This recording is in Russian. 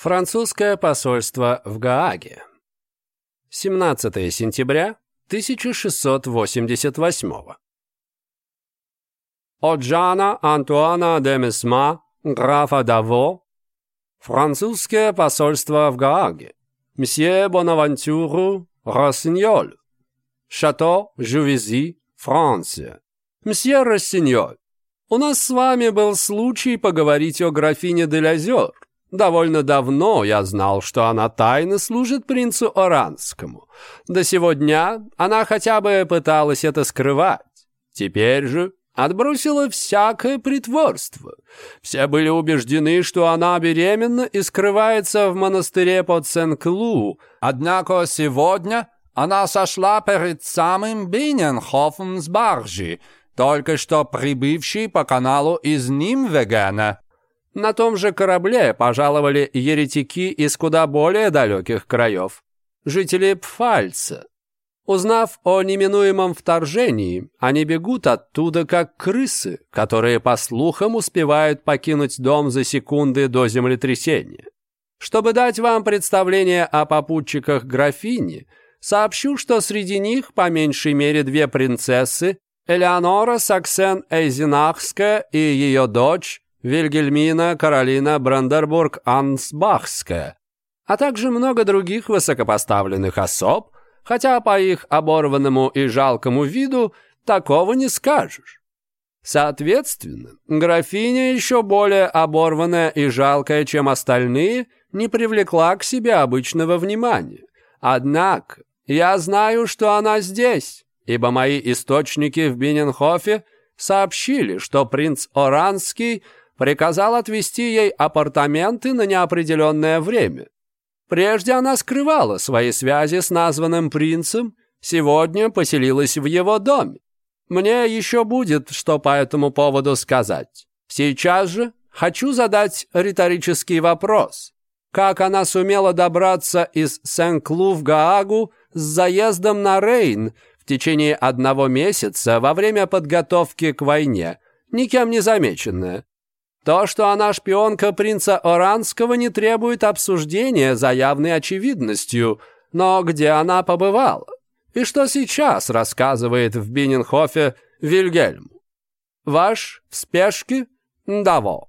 Французское посольство в Гааге. 17 сентября 1688. От Жана Антуана де Месма, графа Даво, французское посольство в Гааге, мсье Бонавантюру Рассиньоль, шато Жувизи, Франция. Мсье Рассиньоль, у нас с вами был случай поговорить о графине Делязер. Довольно давно я знал, что она тайно служит принцу Оранскому. До сегодня она хотя бы пыталась это скрывать. Теперь же отбросила всякое притворство. Все были убеждены, что она беременна и скрывается в монастыре под Сен-Клу. Однако сегодня она сошла перед самым Биненхофом с баржи, только что прибывший по каналу из Нимвегена. На том же корабле пожаловали еретики из куда более далеких краев, жители Пфальца. Узнав о неминуемом вторжении, они бегут оттуда как крысы, которые, по слухам, успевают покинуть дом за секунды до землетрясения. Чтобы дать вам представление о попутчиках графини, сообщу, что среди них по меньшей мере две принцессы, Элеонора Саксен-Эйзенахская и ее дочь Вильгельмина Каролина Брандербург Ансбахская, а также много других высокопоставленных особ, хотя по их оборванному и жалкому виду такого не скажешь. Соответственно, графиня, еще более оборванная и жалкая, чем остальные, не привлекла к себе обычного внимания. Однако я знаю, что она здесь, ибо мои источники в Биненхофе сообщили, что принц Оранский – Приказал отвести ей апартаменты на неопределенное время. Прежде она скрывала свои связи с названным принцем, сегодня поселилась в его доме. Мне еще будет, что по этому поводу сказать. Сейчас же хочу задать риторический вопрос. Как она сумела добраться из Сен-Клу в Гаагу с заездом на Рейн в течение одного месяца во время подготовки к войне, никем не замеченная? То, что она шпионка принца Оранского, не требует обсуждения за явной очевидностью. Но где она побывала? И что сейчас рассказывает в Биненхофе Вильгельм? Ваш в спешке? Даво.